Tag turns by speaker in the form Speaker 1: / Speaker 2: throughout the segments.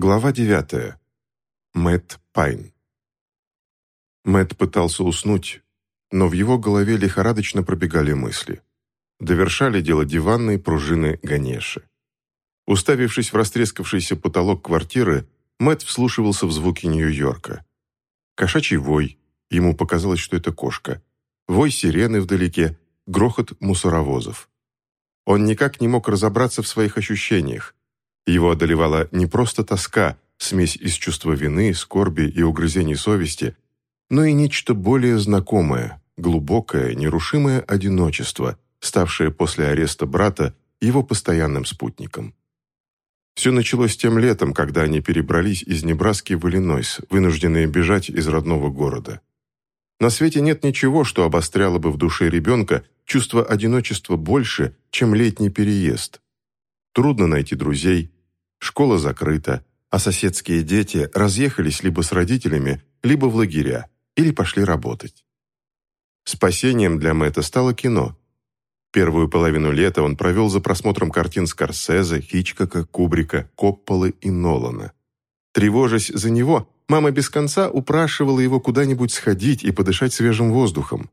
Speaker 1: Глава девятая. Мэтт Пайн. Мэтт пытался уснуть, но в его голове лихорадочно пробегали мысли. Довершали дело диванные пружины Ганеши. Уставившись в растрескавшийся потолок квартиры, Мэтт вслушивался в звуки Нью-Йорка. Кошачий вой, ему показалось, что это кошка. Вой сирены вдалеке, грохот мусоровозов. Он никак не мог разобраться в своих ощущениях. Его одолевала не просто тоска, смесь из чувства вины, скорби и угрызений совести, но и нечто более знакомое, глубокое, нерушимое одиночество, ставшее после ареста брата его постоянным спутником. Все началось тем летом, когда они перебрались из Небраски в Иллинойс, вынужденные бежать из родного города. На свете нет ничего, что обостряло бы в душе ребенка чувство одиночества больше, чем летний переезд. Трудно найти друзей, Школа закрыта, а соседские дети разъехались либо с родителями, либо в лагеря, или пошли работать. Спасением для Мэтта стало кино. Первую половину лета он провел за просмотром картин Скорсезе, Хичкока, Кубрика, Копполы и Нолана. Тревожась за него, мама без конца упрашивала его куда-нибудь сходить и подышать свежим воздухом.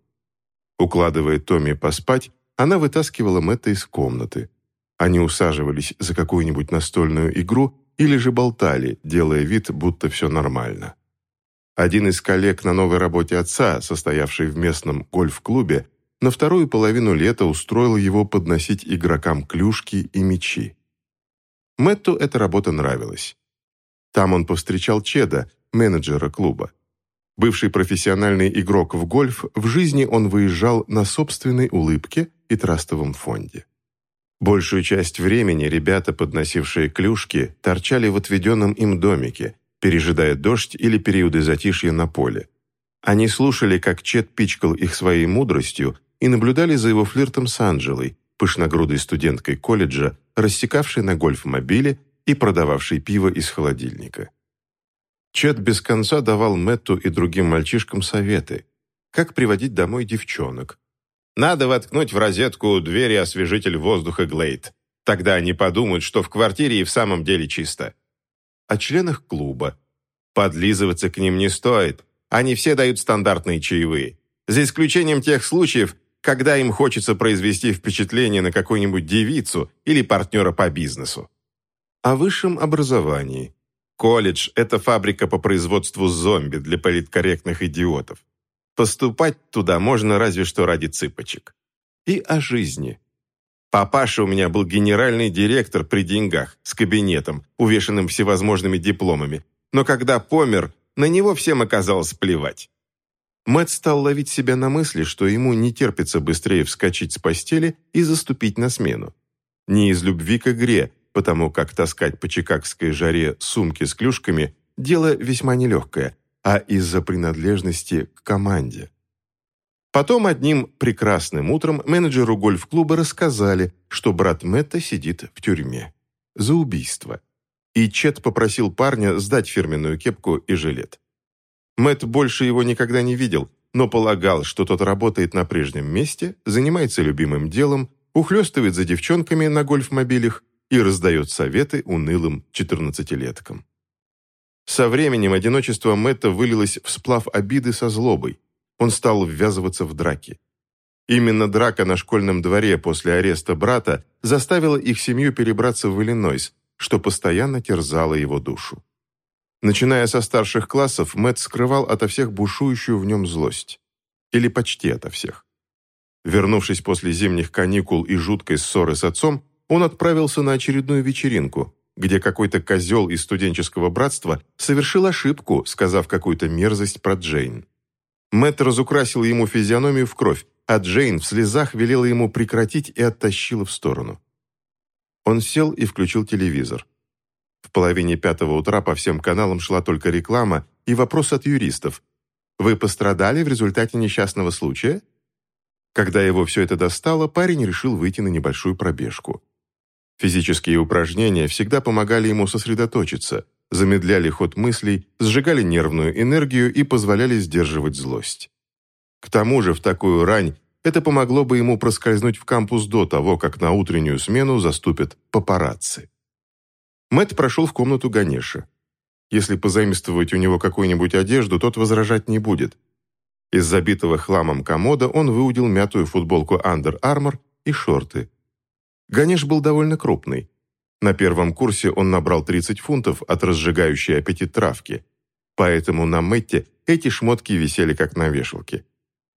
Speaker 1: Укладывая Томми поспать, она вытаскивала Мэтта из комнаты. Они усаживались за какую-нибудь настольную игру или же болтали, делая вид, будто все нормально. Один из коллег на новой работе отца, состоявший в местном гольф-клубе, на вторую половину лета устроил его подносить игрокам клюшки и мячи. Мэтту эта работа нравилась. Там он повстречал Чеда, менеджера клуба. Бывший профессиональный игрок в гольф, в жизни он выезжал на собственной улыбке и трастовом фонде. Большую часть времени ребята, подносившие клюшки, торчали в отведенном им домике, пережидая дождь или периоды затишья на поле. Они слушали, как Чет пичкал их своей мудростью и наблюдали за его флиртом с Анджелой, пышногрудой студенткой колледжа, рассекавшей на гольф-мобиле и продававшей пиво из холодильника. Чет без конца давал Мэтту и другим мальчишкам советы, как приводить домой девчонок, надо воткнуть в розетку двери освежитель воздуха Глейд. Тогда они подумают, что в квартире и в самом деле чисто. О членах клуба. Подлизываться к ним не стоит. Они все дают стандартные чаевые. За исключением тех случаев, когда им хочется произвести впечатление на какую-нибудь девицу или партнера по бизнесу. О высшем образовании. Колледж – это фабрика по производству зомби для политкорректных идиотов. Поступать туда можно разве что ради цыпочек. И о жизни. Папаша у меня был генеральный директор при деньгах, с кабинетом, увешанным всевозможными дипломами. Но когда помер, на него всем оказалось плевать. Мэтт стал ловить себя на мысли, что ему не терпится быстрее вскочить с постели и заступить на смену. Не из любви к игре, потому как таскать по чикагской жаре сумки с клюшками – дело весьма нелегкое, а из-за принадлежности к команде. Потом одним прекрасным утром менеджеру гольф-клуба рассказали, что брат Мэтта сидит в тюрьме. За убийство. И Чет попросил парня сдать фирменную кепку и жилет. Мэтт больше его никогда не видел, но полагал, что тот работает на прежнем месте, занимается любимым делом, ухлёстывает за девчонками на гольф-мобилях и раздает советы унылым четырнадцатилеткам. Со временем одиночество Мэтта вылилось в сплав обиды со злобой. Он стал ввязываться в драки. Именно драка на школьном дворе после ареста брата заставила их семью перебраться в Иллинойс, что постоянно терзало его душу. Начиная со старших классов, Мэтт скрывал ото всех бушующую в нем злость. Или почти ото всех. Вернувшись после зимних каникул и жуткой ссоры с отцом, он отправился на очередную вечеринку, где какой-то козел из студенческого братства совершил ошибку, сказав какую-то мерзость про Джейн. Мэтт разукрасил ему физиономию в кровь, а Джейн в слезах велела ему прекратить и оттащила в сторону. Он сел и включил телевизор. В половине пятого утра по всем каналам шла только реклама и вопрос от юристов. «Вы пострадали в результате несчастного случая?» Когда его все это достало, парень решил выйти на небольшую пробежку. Физические упражнения всегда помогали ему сосредоточиться, замедляли ход мыслей, сжигали нервную энергию и позволяли сдерживать злость. К тому же в такую рань это помогло бы ему проскользнуть в кампус до того, как на утреннюю смену заступят папарацци. Мэт прошел в комнату Ганеша. Если позаимствовать у него какую-нибудь одежду, тот возражать не будет. Из забитого хламом комода он выудил мятую футболку Under Armour и шорты. Ганеш был довольно крупный. На первом курсе он набрал 30 фунтов от разжигающей аппетит травки. Поэтому на Мэтте эти шмотки висели как на вешалке.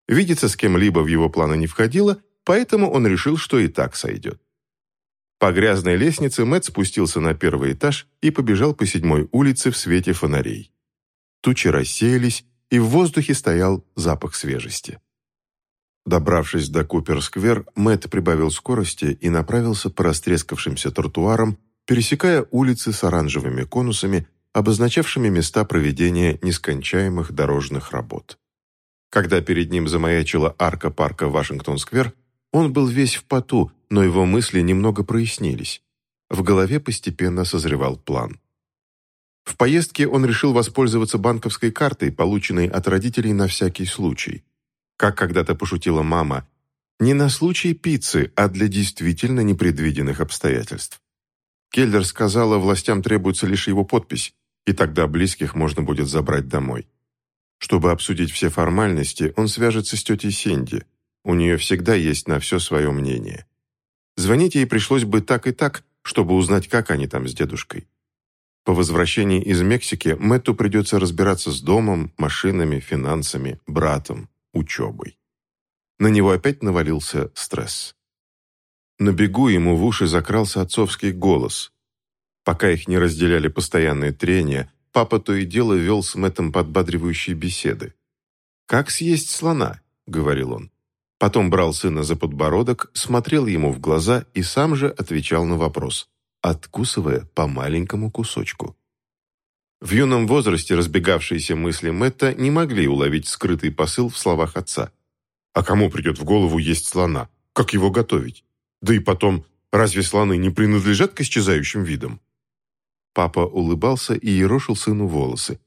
Speaker 1: Видеться с кем-либо в его планы не входило, поэтому он решил, что и так сойдет. По грязной лестнице Мэтт спустился на первый этаж и побежал по седьмой улице в свете фонарей. Тучи рассеялись, и в воздухе стоял запах свежести. Добравшись до Купер-сквер, Мэтт прибавил скорости и направился по растрескавшимся тротуарам, пересекая улицы с оранжевыми конусами, обозначавшими места проведения нескончаемых дорожных работ. Когда перед ним замаячила арка парка Вашингтон-сквер, он был весь в поту, но его мысли немного прояснились. В голове постепенно созревал план. В поездке он решил воспользоваться банковской картой, полученной от родителей на всякий случай. Как когда-то пошутила мама, не на случай пиццы, а для действительно непредвиденных обстоятельств. Келлер сказала, властям требуется лишь его подпись, и тогда близких можно будет забрать домой. Чтобы обсудить все формальности, он свяжется с тетей Синди. У нее всегда есть на все свое мнение. Звонить ей пришлось бы так и так, чтобы узнать, как они там с дедушкой. По возвращении из Мексики Мэтту придется разбираться с домом, машинами, финансами, братом учебой. На него опять навалился стресс. На бегу ему в уши закрался отцовский голос. Пока их не разделяли постоянные трения, папа то и дело вел с Мэттом подбадривающие беседы. «Как съесть слона?» — говорил он. Потом брал сына за подбородок, смотрел ему в глаза и сам же отвечал на вопрос, откусывая по маленькому кусочку. В юном возрасте разбегавшиеся мысли Мэтта не могли уловить скрытый посыл в словах отца. «А кому придет в голову есть слона? Как его готовить? Да и потом, разве слоны не принадлежат к исчезающим видам?» Папа улыбался и ерошил сыну волосы,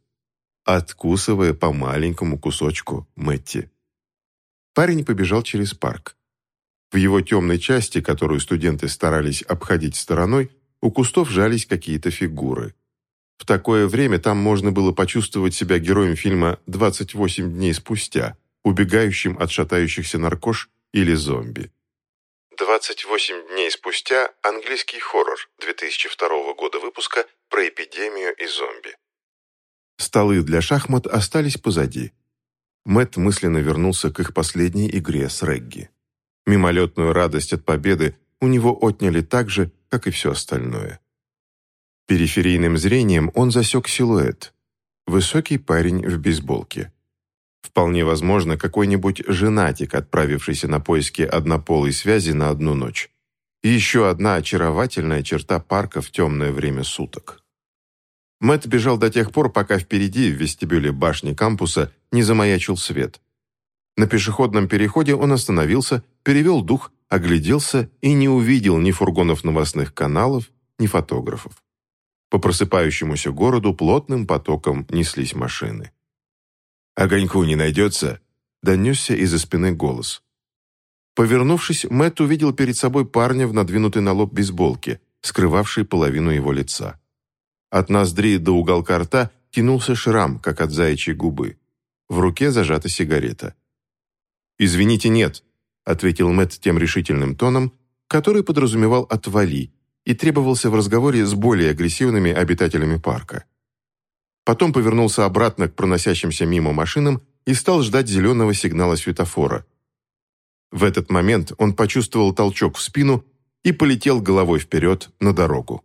Speaker 1: откусывая по маленькому кусочку Мэтти. Парень побежал через парк. В его темной части, которую студенты старались обходить стороной, у кустов жались какие-то фигуры – в такое время там можно было почувствовать себя героем фильма «28 дней спустя», убегающим от шатающихся наркош или зомби. «28 дней спустя» – английский хоррор 2002 года выпуска про эпидемию и зомби. Столы для шахмат остались позади. Мэтт мысленно вернулся к их последней игре с регги. Мимолетную радость от победы у него отняли так же, как и все остальное. Периферийным зрением он засек силуэт. Высокий парень в бейсболке. Вполне возможно, какой-нибудь женатик, отправившийся на поиски однополой связи на одну ночь. И еще одна очаровательная черта парка в темное время суток. Мэтт бежал до тех пор, пока впереди, в вестибюле башни кампуса, не замаячил свет. На пешеходном переходе он остановился, перевел дух, огляделся и не увидел ни фургонов новостных каналов, ни фотографов. По просыпающемуся городу плотным потоком неслись машины. «Огоньку не найдется?» — донесся из-за спины голос. Повернувшись, Мэтт увидел перед собой парня в надвинутой на лоб бейсболке, скрывавшей половину его лица. От ноздри до уголка рта тянулся шрам, как от заячьей губы. В руке зажата сигарета. «Извините, нет», — ответил Мэтт тем решительным тоном, который подразумевал «отвали», и требовался в разговоре с более агрессивными обитателями парка. Потом повернулся обратно к проносящимся мимо машинам и стал ждать зеленого сигнала светофора. В этот момент он почувствовал толчок в спину и полетел головой вперед на дорогу.